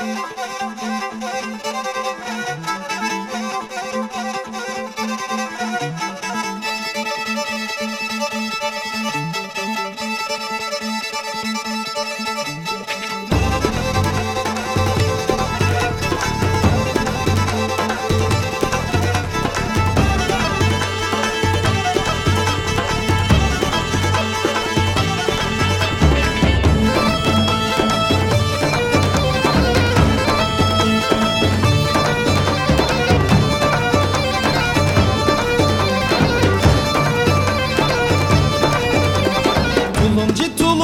Tulumcu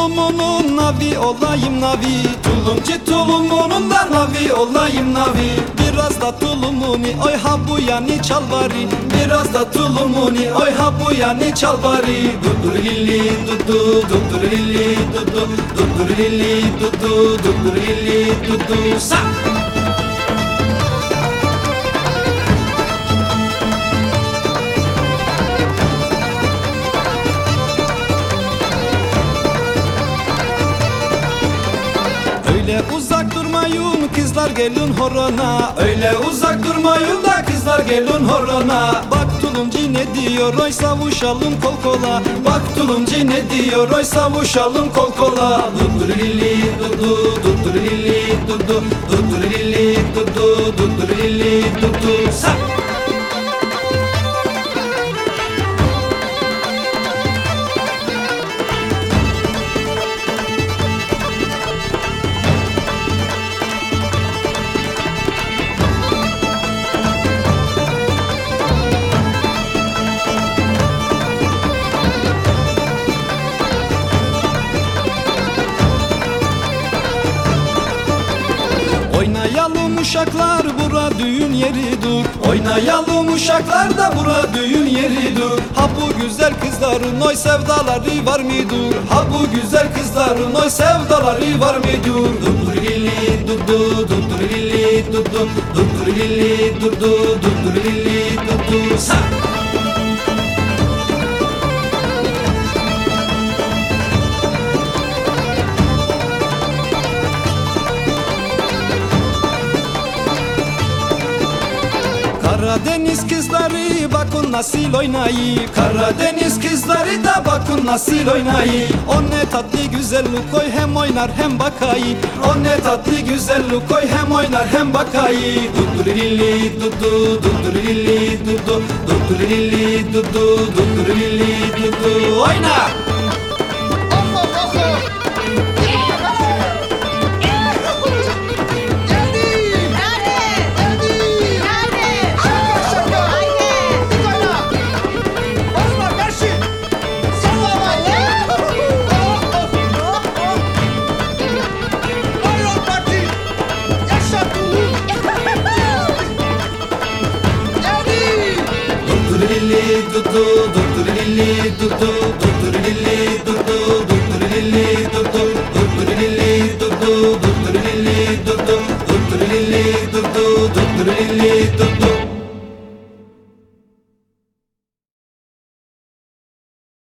tulumunun navi olayım navi. Tulumcu tulumunun da navi olayım navi. Biraz da tulumuni oy ha bu yani çal bari Biraz da tulumuni oy ha bu yani çal bari Dudur lili dudu dudur lili dudu. Dudur lili dudu dudur lili dudu. Sa! Durmayın kızlar gelin horona. Öyle uzak durmayın da kızlar gelin horona. Bak tulumcu ne diyor oy savuşalım kol kola. Bak tulumcu ne diyor oy savuşalım kol kola. Dudur lili dudu dudur lili dudu. Dudur lili dudu dudur lili dudu. Sa! Uşaklar bura düğün yeridir Oynayalım uşaklar da bura düğün yeridir Ha bu güzel kızların oy sevdaları var mıdır Ha bu güzel kızların oy sevdaları var mıdır Dudur lili dudu dudur lili dudu Dudur lili dudu dudur lili dudu Sa! Karadeniz kızları bakın nasıl oynayı. Karadeniz kızları da bakın nasıl oynayı. O ne tatlı güzellik koy hem oynar hem bakayı. O ne tatlı güzellik koy hem oynar hem bakayı dudu dudur lili dudu dudur lili dudu dudur lili dudu dudur lili dudu dudur lili dudu dudur lili dudu dudur lili dudu